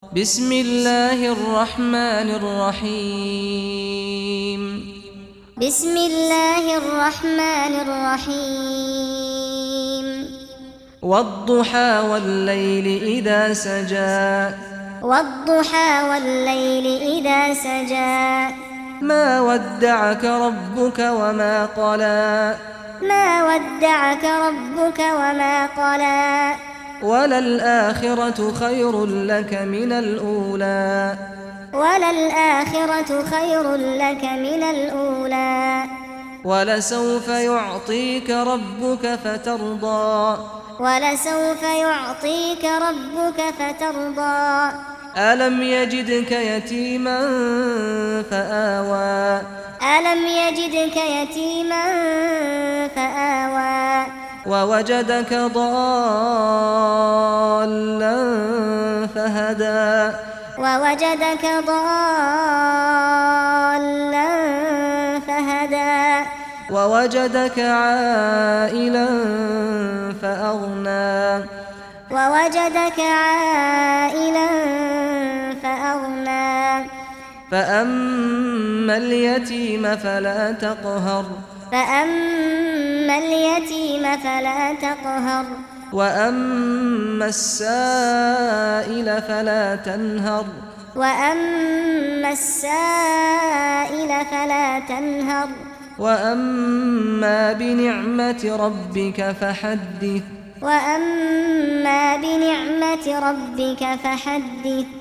بسم الله الرحمن الرحيم بسم الله الرحمن الرحيم والضحى والليل اذا سجى والضحى والليل اذا سجى ما ودعك ربك وما قلى ما ودعك ربك وما قلى وللآخرة خير لك من الأولى. وللآخرة خير لك من الأولى. ولسوف يعطيك ربك فترضى. ولسوف يعطيك ربك فترضى. ألم يجدك يتيما فآوى. ألم يجدك يتيما ووجدك ضالا فهدى. ووجدك ضالا فهدى. ووجدك عائلا فأغنى. ووجدك عائلا فأغنى. فأما اليتيم فلا تقهر. فأما واما اليتيم فلا تقهر واما السائل فلا تنهر واما السائل فلا تنهر واما بنعمه ربك فحدث واما بنعمه ربك فحدث